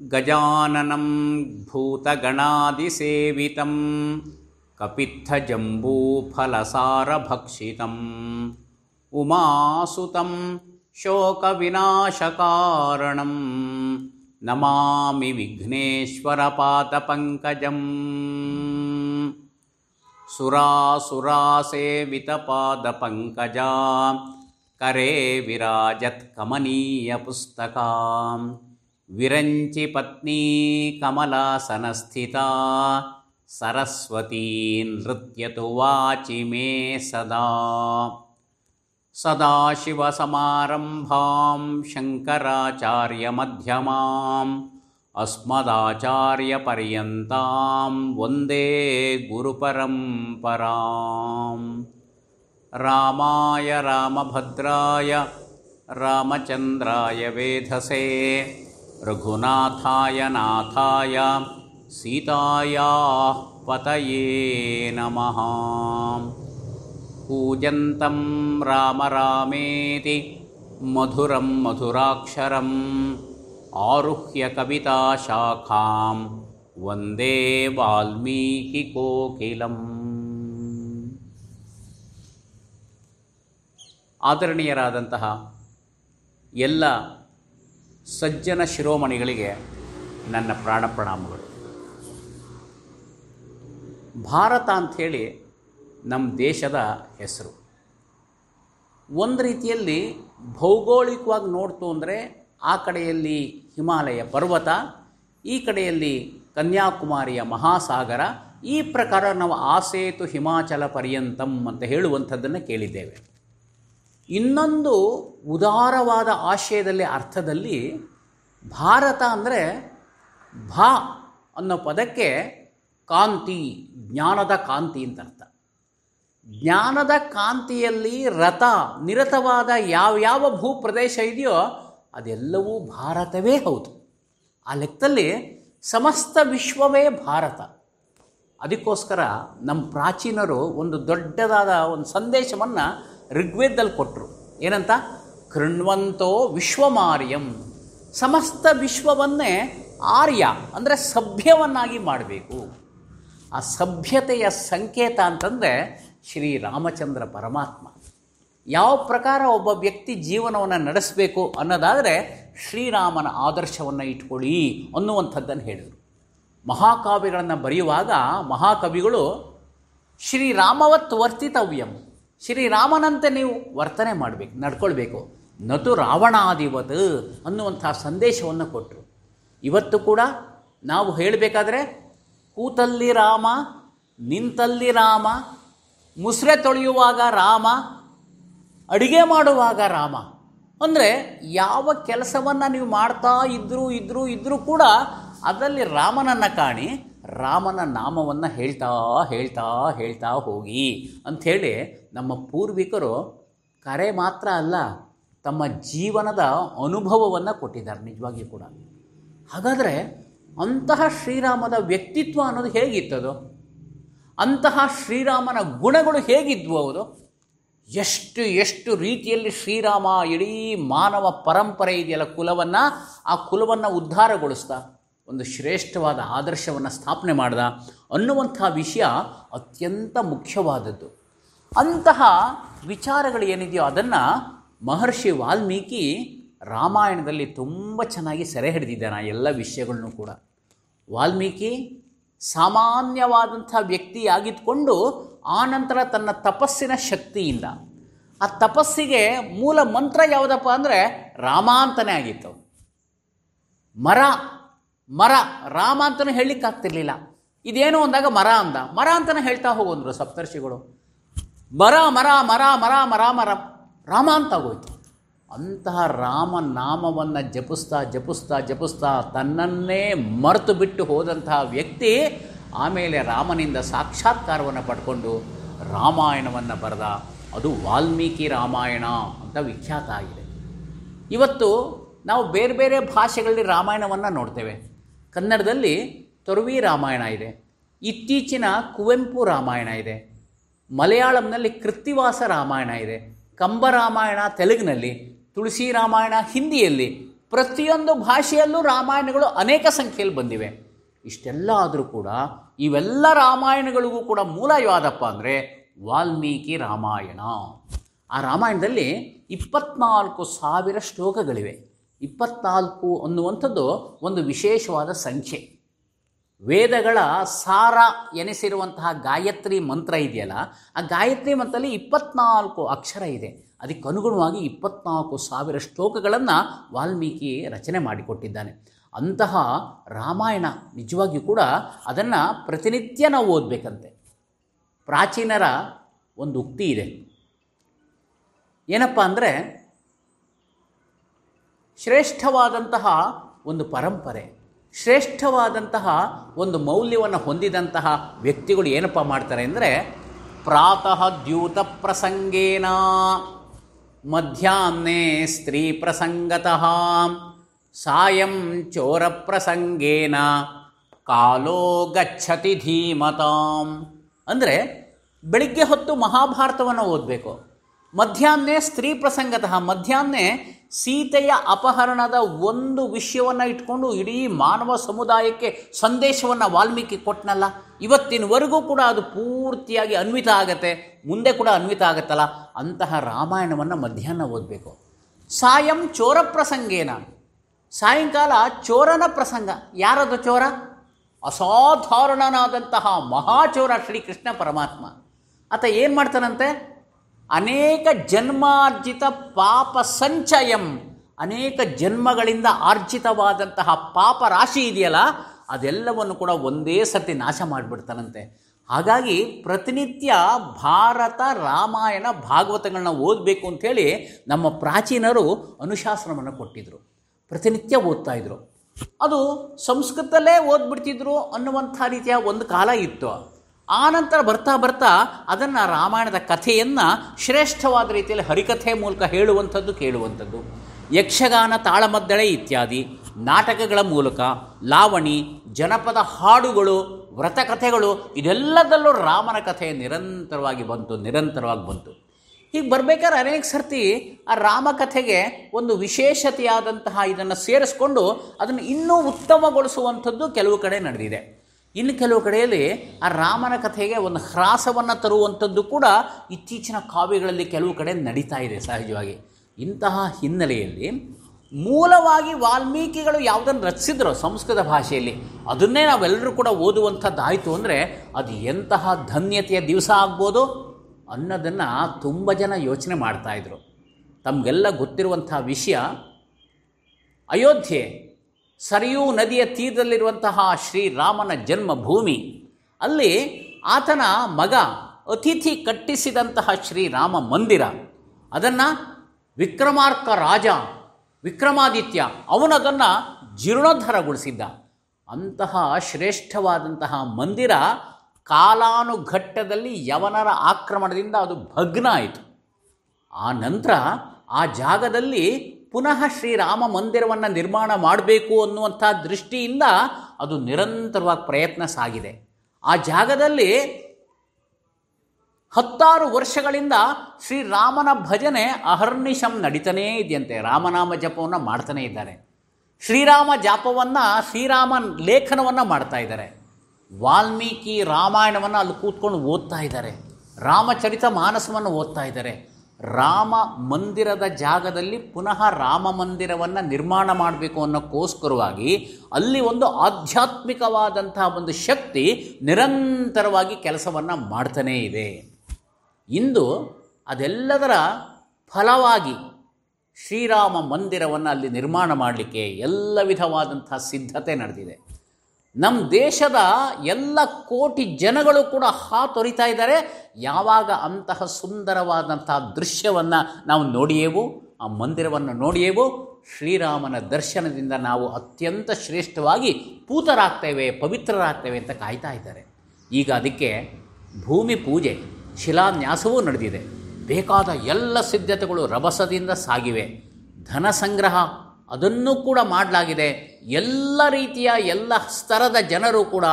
गजाननं भूतगणादिसेवितं कपित्थजम्बूफलसारभक्षितम् उमासुतं शोकविनाशकारणं नमामि विघ्नेश्वरपादपङ्कजम् सुरासुरासेवितपादपङ्कजा करे विराजत्कमनीयपुस्तकां विरञ्चि कमलासनस्थिता सरस्वती नृत्यतु वाचि मे सदा। सदाशिवसमारम्भां शङ्कराचार्यमध्यमाम् अस्मदाचार्यपर्यन्तां वन्दे गुरुपरम्पराम्। रामाय रामभद्राय रामचन्द्राय वेधसे रघुनाथाय नाथाय सीतायाः पतये नमः कूजन्तं राम रामेति मधुरं मधुराक्षरम् आरुह्य कविताशाखां वन्दे वाल्मीकिकोकिलम् ಆದರಣೀಯರಾದಂತಹ ಎಲ್ಲ ಸಜ್ಜನ ಶಿರೋಮಣಿಗಳಿಗೆ ನನ್ನ ಪ್ರಾಣ ಪ್ರಣಾಮಗಳು. ಭಾರತ ಅಂಥೇಳಿ ನಮ್ಮ ದೇಶದ ಹೆಸರು. ಒಂದು ರೀತಿಯಲ್ಲಿ ಭೌಗೋಳಿಕವಾಗಿ ನೋಡ್ತು ಅಂದರೆ ಆ ಕಡೆಯಲ್ಲಿ ಹಿಮಾಲಯ ಪರ್ವತ, ಈ ಕಡೆಯಲ್ಲಿ ಕನ್ಯಾಕುಮಾರಿಯ ಮಹಾಸಾಗರ, ಈ ಪ್ರಕಾರ ನಾವು ಆಸೇತು ಹಿಮಾಚಲ ಪರ್ಯಂತಂ ಅಂತ ಹೇಳುವಂಥದ್ದನ್ನು ಕೇಳಿದ್ದೇವೆ. ಇನ್ನೊಂದು ಉದಾರವಾದ ಆಶಯದಲ್ಲಿ, ಅರ್ಥದಲ್ಲಿ ಭಾರತ ಅಂದರೆ ಭಾ ಅನ್ನೋ ಪದಕ್ಕೆ ಕಾಂತಿ, ಜ್ಞಾನದ ಕಾಂತಿ ಅಂತ ಅರ್ಥ. ಜ್ಞಾನದ ಕಾಂತಿಯಲ್ಲಿ ರಥ ನಿರತವಾದ ಯಾವ್ಯಾವ ಭೂಪ್ರದೇಶ ಇದೆಯೋ ಅದೆಲ್ಲವೂ ಭಾರತವೇ ಹೌದು. ಆ ಲೆಕ್ಕದಲ್ಲಿ ಸಮಸ್ತ ವಿಶ್ವವೇ ಭಾರತ. ಅದಕ್ಕೋಸ್ಕರ ನಮ್ಮ ಪ್ರಾಚೀನರು ಒಂದು ದೊಡ್ಡದಾದ ಒಂದು ಸಂದೇಶವನ್ನು ಋಗ್ವೇದದಲ್ಲಿ ಕೊಟ್ಟರು ಏನಂತ? ಕೃಣ್ವಂತೋ ವಿಶ್ವಮಾರ್ಯಂ. ಸಮಸ್ತ ವಿಶ್ವವನ್ನೇ ಆರ್ಯ, ಅಂದರೆ ಸಭ್ಯವನ್ನಾಗಿ ಮಾಡಬೇಕು. ಆ ಸಭ್ಯತೆಯ ಸಂಕೇತ ಅಂತಂದರೆ ಶ್ರೀರಾಮಚಂದ್ರ ಪರಮಾತ್ಮ. ಯಾವ ಪ್ರಕಾರ ಒಬ್ಬ ವ್ಯಕ್ತಿ ಜೀವನವನ್ನು ನಡೆಸಬೇಕು ಅನ್ನೋದಾದರೆ ಶ್ರೀರಾಮನ ಆದರ್ಶವನ್ನು ಇಟ್ಕೊಳ್ಳಿ ಅನ್ನುವಂಥದ್ದನ್ನು ಹೇಳಿದರು. ಮಹಾಕಾವ್ಯಗಳನ್ನು ಬರೆಯುವಾಗ ಮಹಾಕವಿಗಳು ಶ್ರೀರಾಮವತ್ ವರ್ತಿತವ್ಯಂ. ಶ್ರೀರಾಮನಂತೆ ನೀವು ವರ್ತನೆ ಮಾಡಬೇಕು, ನಡ್ಕೊಳ್ಬೇಕು. ನತು ರಾವಣಾದಿವತ್ ಅನ್ನುವಂಥ ಸಂದೇಶವನ್ನು ಕೊಟ್ಟರು ಇವತ್ತು ಕೂಡ ನಾವು ಹೇಳಬೇಕಾದ್ರೆ, ಕೂತಲ್ಲಿ ರಾಮ, ನಿಂತಲ್ಲಿ ರಾಮ, ಮುಸ್ರೆ ತೊಳೆಯುವಾಗ ರಾಮ, ಅಡಿಗೆ ಮಾಡುವಾಗ ರಾಮ. ಅಂದರೆ ಯಾವ ಕೆಲಸವನ್ನು ನೀವು ಮಾಡ್ತಾ ಇದ್ದರೂ ಇದ್ದರೂ ಇದ್ದರೂ ಕೂಡ ಅದರಲ್ಲಿ ರಾಮನನ್ನು ಕಾಣಿ, ರಾಮನ ನಾಮವನ್ನು ಹೇಳ್ತಾ ಹೇಳ್ತಾ ಹೇಳ್ತಾ ಹೋಗಿ ಅಂಥೇಳಿ ನಮ್ಮ ಪೂರ್ವಿಕರು ಕರೆ ಮಾತ್ರ ಅಲ್ಲ, ತಮ್ಮ ಜೀವನದ ಅನುಭವವನ್ನು ಕೊಟ್ಟಿದ್ದಾರೆ ನಿಜವಾಗಿಯೂ ಕೂಡ. ಹಾಗಾದರೆ ಅಂತಹ ಶ್ರೀರಾಮದ ವ್ಯಕ್ತಿತ್ವ ಅನ್ನೋದು ಹೇಗಿತ್ತದು? ಅಂತಹ ಶ್ರೀರಾಮನ ಗುಣಗಳು ಹೇಗಿದ್ವು ಅವರು ಎಷ್ಟು ಎಷ್ಟು ರೀತಿಯಲ್ಲಿ ಶ್ರೀರಾಮ ಇಡೀ ಮಾನವ ಪರಂಪರೆ ಇದೆಯಲ್ಲ ಕುಲವನ್ನು, ಆ ಕುಲವನ್ನು ಉದ್ಧಾರಗೊಳಿಸ್ತಾ ಒಂದು ಶ್ರೇಷ್ಠವಾದ ಆದರ್ಶವನ್ನು ಸ್ಥಾಪನೆ ಮಾಡ್ದ ಅನ್ನುವಂಥ ವಿಷಯ ಅತ್ಯಂತ ಮುಖ್ಯವಾದದ್ದು. ಅಂತಹ ವಿಚಾರಗಳು ಏನಿದೆಯೋ ಅದನ್ನು ಮಹರ್ಷಿ ವಾಲ್ಮೀಕಿ ರಾಮಾಯಣದಲ್ಲಿ ತುಂಬ ಚೆನ್ನಾಗಿ ಸೆರೆ ಹಿಡಿದಿದ್ದಾನೆ ಎಲ್ಲ ವಿಷಯಗಳನ್ನು ಕೂಡ. ವಾಲ್ಮೀಕಿ ಸಾಮಾನ್ಯವಾದಂಥ ಆ ಆನಂತರ ತನ್ನ ತಪಸ್ಸಿನ ಶಕ್ತಿಯಿಂದ, ಆ ತಪಸ್ಸಿಗೆ ಮೂಲ ಮಂತ್ರ ಯಾವುದಪ್ಪ ಅಂದರೆ ರಾಮ ಅಂತಲೇ ಆಗಿತ್ತು. ಮರ ಮರ, ರಾಮ ಅಂತಲೂ ಹೇಳಲಿಕ್ಕಾಗ್ತಿರ್ಲಿಲ್ಲ. ಇದೇನು ಅಂದಾಗ ಮರ ಅಂದ. ಮರ ಅಂತಲೇ ಹೇಳ್ತಾ ಹೋಗೋಂದ್ರು ಸಪ್ತರ್ಷಿಗಳು. ಮರ ಮರ ಮರ ಮರ ಮರ ಮರ. ರಾಮ ಅಂತ ಆಗೋಯ್ತು. ಅಂತಹ ರಾಮ ನಾಮವನ್ನು ಜಪಿಸ್ತಾ ಜಪಿಸ್ತಾ ಜಪಿಸ್ತಾ ತನ್ನನ್ನೇ ಮರೆತು ಬಿಟ್ಟು ಹೋದಂತಹ ವ್ಯಕ್ತಿ ಆಮೇಲೆ ರಾಮನಿಂದ ಸಾಕ್ಷಾತ್ಕಾರವನ್ನು ಪಡ್ಕೊಂಡು ರಾಮಾಯಣವನ್ನು ಬರೆದ. ಅದು ವಾಲ್ಮೀಕಿ ರಾಮಾಯಣ ಅಂತ ವಿಖ್ಯಾತ ಆಗಿದೆ. ಇವತ್ತು ನಾವು ಬೇರೆ ಬೇರೆ ಭಾಷೆಗಳಲ್ಲಿ ರಾಮಾಯಣವನ್ನು ನೋಡ್ತೇವೆ. ಕನ್ನಡದಲ್ಲಿ ತೊರವಿ ರಾಮಾಯಣ ಇದೆ. ಇತ್ತೀಚಿನ ಕುವೆಂಪು ರಾಮಾಯಣ ಇದೆ. ಮಲಯಾಳಂನಲ್ಲಿ ಕೃತ್ತಿವಾಸ ರಾಮಾಯಣ ಇದೆ. ಕಂಬ ರಾಮಾಯಣ ತೆಲುಗಿನಲ್ಲಿ, ತುಳಸಿ ರಾಮಾಯಣ ಹಿಂದಿಯಲ್ಲಿ, ಪ್ರತಿಯೊಂದು ಭಾಷೆಯಲ್ಲೂ ರಾಮಾಯಣಗಳು ಅನೇಕ ಸಂಖ್ಯೆಯಲ್ಲಿ ಬಂದಿವೆ. ಇಷ್ಟೆಲ್ಲ ಆದರೂ ಕೂಡ ಇವೆಲ್ಲ ರಾಮಾಯಣಗಳಿಗೂ ಕೂಡ ಮೂಲ ಯಾವುದಪ್ಪ ಅಂದರೆ ವಾಲ್ಮೀಕಿ ರಾಮಾಯಣ. ಆ ರಾಮಾಯಣದಲ್ಲಿ ಇಪ್ಪತ್ನಾಲ್ಕು ಸಾವಿರ ಶ್ಲೋಕಗಳಿವೆ. ಇಪ್ಪತ್ನಾಲ್ಕು ಅನ್ನುವಂಥದ್ದು ಒಂದು ವಿಶೇಷವಾದ ಸಂಖ್ಯೆ. ವೇದಗಳ ಸಾರ ಎನಿಸಿರುವಂತಹ ಗಾಯತ್ರಿ ಮಂತ್ರ ಇದೆಯಲ್ಲ, ಆ ಗಾಯತ್ರಿ ಮಂತ್ರದಲ್ಲಿ ಇಪ್ಪತ್ನಾಲ್ಕು ಅಕ್ಷರ ಇದೆ. ಅದಕ್ಕೆ ಅನುಗುಣವಾಗಿ ಇಪ್ಪತ್ನಾಲ್ಕು ಸಾವಿರ ಶ್ಲೋಕಗಳನ್ನು ವಾಲ್ಮೀಕಿ ರಚನೆ ಮಾಡಿಕೊಟ್ಟಿದ್ದಾನೆ. ಅಂತಹ ರಾಮಾಯಣ ನಿಜವಾಗಿಯೂ ಕೂಡ ಅದನ್ನು ಪ್ರತಿನಿತ್ಯ ನಾವು ಓದಬೇಕಂತೆ. ಪ್ರಾಚೀನರ ಒಂದು ಉಕ್ತಿ ಇದೆ. ಏನಪ್ಪ ಅಂದರೆ ಶ್ರೇಷ್ಠವಾದಂತಹ ಒಂದು ಪರಂಪರೆ. ಶ್ರೇಷ್ಠವಾದಂತಹ ಒಂದು ಮೌಲ್ಯವನ್ನು ಹೊಂದಿದಂತಹ ವ್ಯಕ್ತಿಗಳು ಏನಪ್ಪ ಮಾಡ್ತಾರೆ ಅಂದರೆ, ಪ್ರಾತಃ ದ್ಯೂತ ಪ್ರಸಂಗೇನ ಮಧ್ಯಾಹ್ನೆ ಸ್ತ್ರೀ ಪ್ರಸಂಗತಃ, ಸಾಯಂ ಚೋರ ಪ್ರಸಂಗೇನ ಕಾಲೋ ಗಚ್ಚತಿ ಧೀಮತಾಂ. ಅಂದರೆ, ಬೆಳಿಗ್ಗೆ ಹೊತ್ತು ಮಹಾಭಾರತವನ್ನು ಓದಬೇಕು, ಮಧ್ಯಾಹ್ನ ಸ್ತ್ರೀ ಪ್ರಸಂಗತಃ, ಮಧ್ಯಾಹ್ನ ಸೀತೆಯ ಅಪಹರಣದ ಒಂದು ವಿಷಯವನ್ನು ಇಟ್ಕೊಂಡು ಇಡೀ ಮಾನವ ಸಮುದಾಯಕ್ಕೆ ಸಂದೇಶವನ್ನು ವಾಲ್ಮೀಕಿ ಕೊಟ್ಟನಲ್ಲ ಇವತ್ತಿನವರೆಗೂ ಕೂಡ ಅದು ಪೂರ್ತಿಯಾಗಿ ಅನ್ವಿತ ಆಗತ್ತೆ, ಮುಂದೆ ಕೂಡ ಅನ್ವಿತ ಆಗತ್ತಲ್ಲ? ಅಂತಹ ರಾಮಾಯಣವನ್ನು ಮಧ್ಯಾಹ್ನ ಓದಬೇಕು. ಸಾಯಂ ಚೋರ ಪ್ರಸಂಗೇನ? ಸಾಯಂಕಾಲ ಚೋರನ ಪ್ರಸಂಗ. ಯಾರದು ಚೋರ? ಅಸಾಧಾರಣನಾದಂತಹ ಮಹಾಚೋರ ಶ್ರೀಕೃಷ್ಣ ಪರಮಾತ್ಮ. ಆತ ಏನು ಮಾಡ್ತಾನಂತೆ? ಅನೇಕ ಜನ್ಮಾರ್ಜಿತ ಪಾಪ ಸಂಚಯಂ, ಅನೇಕ ಜನ್ಮಗಳಿಂದ ಆರ್ಜಿತವಾದಂತಹ ಪಾಪ ರಾಶಿ ಇದೆಯಲ್ಲ, ಅದೆಲ್ಲವನ್ನು ಕೂಡ ಒಂದೇ ಸರ್ತಿ ನಾಶ ಮಾಡಿಬಿಡ್ತಾನಂತೆ. ಹಾಗಾಗಿ ಪ್ರತಿನಿತ್ಯ ಭಾರತ, ರಾಮಾಯಣ, ಭಾಗವತಗಳನ್ನ ಓದಬೇಕು ಅಂಥೇಳಿ ನಮ್ಮ ಪ್ರಾಚೀನರು ಅನುಶಾಸನವನ್ನು ಕೊಟ್ಟಿದ್ದರು ಪ್ರತಿನಿತ್ಯ ಓದ್ತಾ ಇದ್ರು. ಅದು ಸಂಸ್ಕೃತದಲ್ಲೇ ಓದ್ಬಿಡ್ತಿದ್ರು ಅನ್ನುವಂಥ ರೀತಿಯ ಒಂದು ಕಾಲ ಇತ್ತು. ಆನಂತರ ಬರ್ತಾ ಬರ್ತಾ ಅದನ್ನು ರಾಮಾಯಣದ ಕಥೆಯನ್ನು ಶ್ರೇಷ್ಠವಾದ ರೀತಿಯಲ್ಲಿ ಹರಿಕಥೆ ಮೂಲಕ ಹೇಳುವಂಥದ್ದು, ಕೇಳುವಂಥದ್ದು. ಯಕ್ಷಗಾನ, ತಾಳಮದ್ದಳೆ ಇತ್ಯಾದಿ ನಾಟಕಗಳ ಮೂಲಕ ಲಾವಣಿ, ಜನಪದ ಹಾಡುಗಳು, ವ್ರತಕಥೆಗಳು ಇದೆಲ್ಲದಲ್ಲೂ ರಾಮನ ಕಥೆ ನಿರಂತರವಾಗಿ ಬಂತು ನಿರಂತರವಾಗಿ ಬಂತು. ಹೀಗೆ ಬರ್ಬೇಕಾದ್ರೆ ಅನೇಕ ಸರ್ತಿ ಆ ರಾಮಕಥೆಗೆ ಒಂದು ವಿಶೇಷತೆಯಾದಂತಹ ಇದನ್ನು ಸೇರಿಸ್ಕೊಂಡು ಅದನ್ನು ಇನ್ನೂ ಉತ್ತಮಗೊಳಿಸುವಂಥದ್ದು ಕೆಲವು ಕಡೆ ನಡೆದಿದೆ. ಇನ್ನು ಕೆಲವು ಕಡೆಯಲ್ಲಿ ಆ ರಾಮನ ಕಥೆಗೆ ಒಂದು ಹ್ರಾಸವನ್ನು ತರುವಂಥದ್ದು ಕೂಡ ಇತ್ತೀಚಿನ ಕಾವ್ಯಗಳಲ್ಲಿ ಕೆಲವು ಕಡೆ ನಡೀತಾ ಇದೆ ಸಹಜವಾಗಿ. ಇಂತಹ ಹಿನ್ನೆಲೆಯಲ್ಲಿ ಮೂಲವಾಗಿ ವಾಲ್ಮೀಕಿಗಳು ಯಾವುದನ್ನು ರಚಿಸಿದ್ರು ಸಂಸ್ಕೃತ ಭಾಷೆಯಲ್ಲಿ, ಅದನ್ನೇ ನಾವೆಲ್ಲರೂ ಕೂಡ ಓದುವಂಥದ್ದಾಯಿತು ಅಂದರೆ ಅದು ಎಂತಹ ಧನ್ಯತೆಯ ದಿವಸ ಆಗ್ಬೋದು ಅನ್ನೋದನ್ನು ತುಂಬ ಜನ ಯೋಚನೆ ಮಾಡ್ತಾಯಿದ್ರು ತಮಗೆಲ್ಲ ಗೊತ್ತಿರುವಂಥ ವಿಷಯ ಅಯೋಧ್ಯೆ. ಸರಿಯೂ ನದಿಯ ತೀರದಲ್ಲಿರುವಂತಹ ಶ್ರೀರಾಮನ ಜನ್ಮಭೂಮಿ. ಅಲ್ಲಿ ಆತನ ಮಗ ಅತಿಥಿ ಕಟ್ಟಿಸಿದಂತಹ ಶ್ರೀರಾಮ ಮಂದಿರ. ಅದನ್ನು ವಿಕ್ರಮಾರ್ಕ ರಾಜ, ವಿಕ್ರಮಾದಿತ್ಯ ಅವನದನ್ನು ಜೀರ್ಣೋದ್ಧಾರಗೊಳಿಸಿದ್ದ. ಅಂತಹ ಶ್ರೇಷ್ಠವಾದಂತಹ ಮಂದಿರ ಕಾಲಾನುಘಟ್ಟದಲ್ಲಿ ಯವನರ ಆಕ್ರಮಣದಿಂದ ಅದು ಭಗ್ನ ಆಯಿತು. ಆ ನಂತರ ಆ ಜಾಗದಲ್ಲಿ ಪುನಃ ಶ್ರೀರಾಮ ಮಂದಿರವನ್ನು ನಿರ್ಮಾಣ ಮಾಡಬೇಕು ಅನ್ನುವಂಥ ದೃಷ್ಟಿಯಿಂದ ಅದು ನಿರಂತರವಾಗಿ ಪ್ರಯತ್ನ ಸಾಗಿದೆ. ಆ ಜಾಗದಲ್ಲಿ ಹತ್ತಾರು ವರ್ಷಗಳಿಂದ ಶ್ರೀರಾಮನ ಭಜನೆ ಅಹರ್ನಿಶಂ ನಡೀತಾನೇ ಇದೆಯಂತೆ. ರಾಮನಾಮ ಜಪವನ್ನು ಮಾಡ್ತಾನೇ ಇದ್ದಾರೆ. ಶ್ರೀರಾಮ ಜಾಪವನ್ನು ಶ್ರೀರಾಮ ಲೇಖನವನ್ನು ಮಾಡ್ತಾ ಇದ್ದಾರೆ. ವಾಲ್ಮೀಕಿ ರಾಮಾಯಣವನ್ನು ಅಲ್ಲಿ ಕೂತ್ಕೊಂಡು ಓದ್ತಾ ಇದ್ದಾರೆ. ರಾಮಚರಿತ ಮಾನಸವನ್ನು ಓದ್ತಾ ಇದ್ದಾರೆ. ರಾಮ ಮಂದಿರದ ಜಾಗದಲ್ಲಿ ಪುನಃ ರಾಮ ಮಂದಿರವನ್ನು ನಿರ್ಮಾಣ ಮಾಡಬೇಕು ಅನ್ನೋಕ್ಕೋಸ್ಕರವಾಗಿ ಅಲ್ಲಿ ಒಂದು ಆಧ್ಯಾತ್ಮಿಕವಾದಂತಹ ಒಂದು ಶಕ್ತಿ ನಿರಂತರವಾಗಿ ಕೆಲಸವನ್ನು ಮಾಡ್ತಾನೇ ಇದೆ. ಇಂದು ಅದೆಲ್ಲದರ ಫಲವಾಗಿ ಶ್ರೀರಾಮ ಮಂದಿರವನ್ನು ಅಲ್ಲಿ ನಿರ್ಮಾಣ ಮಾಡಲಿಕ್ಕೆ ಎಲ್ಲ ವಿಧವಾದಂಥ ಸಿದ್ಧತೆ ನಡೆದಿದೆ. ನಮ್ಮ ದೇಶದ ಎಲ್ಲ ಕೋಟಿ ಜನಗಳು ಕೂಡ ಹಾತೊರಿತಾ ಇದ್ದಾರೆ. ಯಾವಾಗ ಅಂತಹ ಸುಂದರವಾದಂಥ ದೃಶ್ಯವನ್ನು ನಾವು ನೋಡಿಯೇವು, ಆ ಮಂದಿರವನ್ನು ನೋಡಿಯೇವು, ಶ್ರೀರಾಮನ ದರ್ಶನದಿಂದ ನಾವು ಅತ್ಯಂತ ಶ್ರೇಷ್ಠವಾಗಿ ಪೂತರಾಗ್ತೇವೆ, ಪವಿತ್ರರಾಗ್ತೇವೆ ಅಂತ ಕಾಯ್ತಾ ಇದ್ದಾರೆ. ಈಗ ಅದಕ್ಕೆ ಭೂಮಿ ಪೂಜೆ, ಶಿಲಾನ್ಯಾಸವೂ ನಡೆದಿದೆ. ಬೇಕಾದ ಎಲ್ಲ ಸಿದ್ಧತೆಗಳು ರಭಸದಿಂದ ಸಾಗಿವೆ. ಧನ ಸಂಗ್ರಹ ಅದನ್ನು ಕೂಡ ಮಾಡಲಾಗಿದೆ. ಎಲ್ಲ ರೀತಿಯ ಎಲ್ಲ ಸ್ತರದ ಜನರು ಕೂಡ